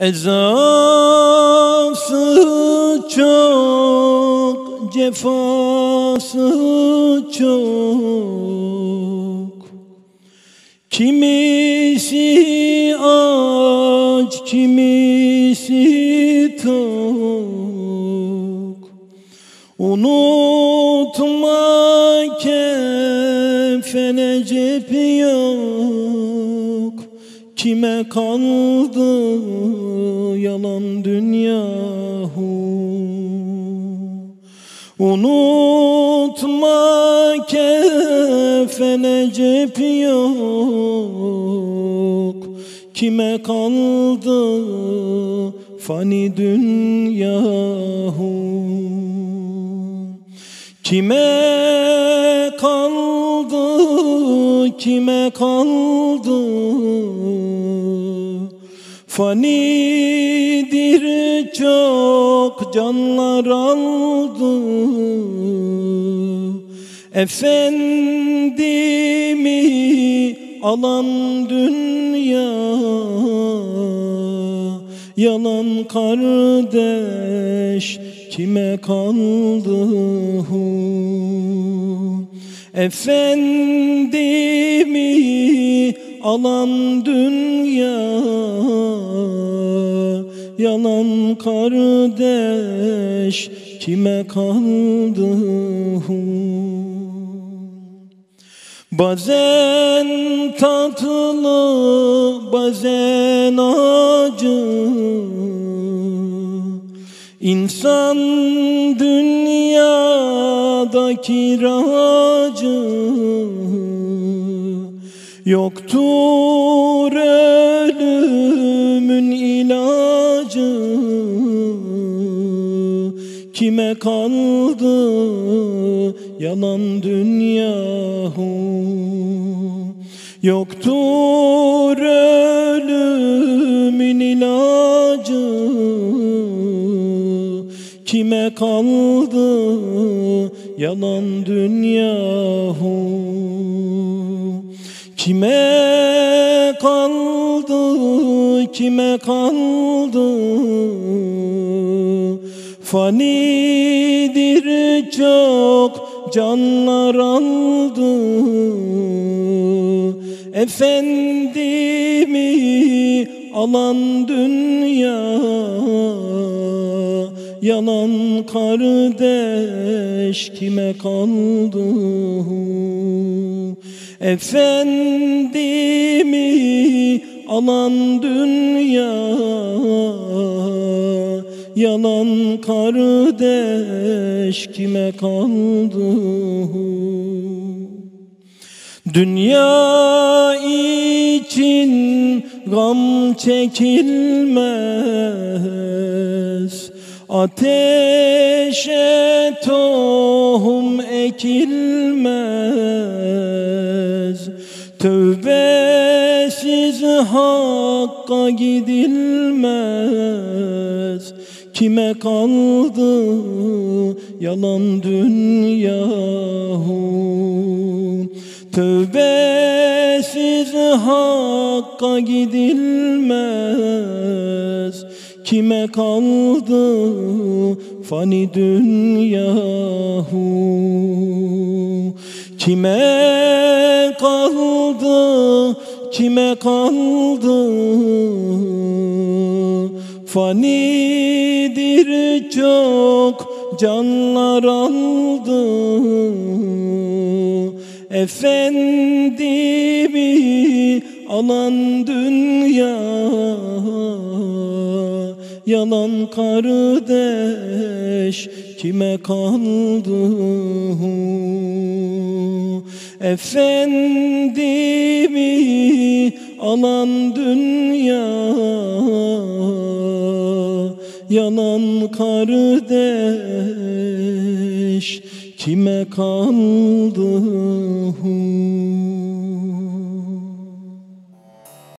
Ezası çok, cefası çok. Kimisi aç, kimisi tok. Unutma kefene cep yok Kime kaldı yalan dünyahu Unutma kefene cep yok. Kime kaldı fani dünyahu Kime kaldı, kime kaldı? Fanidir çok canlar aldı. Efendimi alan dünya Yalan kardeş kime kaldı Efendimi alan dünya Yalan kardeş kime kaldı Bazen tatlı, bazen acı İnsan dünyada kiracı Yoktur ölümün ilacı. Kime kaldı yalan dünyahu Yoktur Kime kaldı yalan dünyahu Kime kaldı, kime kaldı? Fanidir çok canlar aldı. Efendimi alan dünya Yalan kardeş kime kaldı? Efendimi alan dünya Yalan kardeş kime kaldı? Dünya için gam çekilmez Ateşe tohum ekilmez. Tövbesiz hakka gidilmez. Kime kaldı yalan dünyahu Tövbesiz hakka gidilmez Kime kaldı fani dünyahu Kime kaldı, kime kaldı Fanidir çok canlar aldı? Efendimi alan dünya Yalan kardeş kime kaldı Efendimi alan dünya Yalan kardeş kime kaldı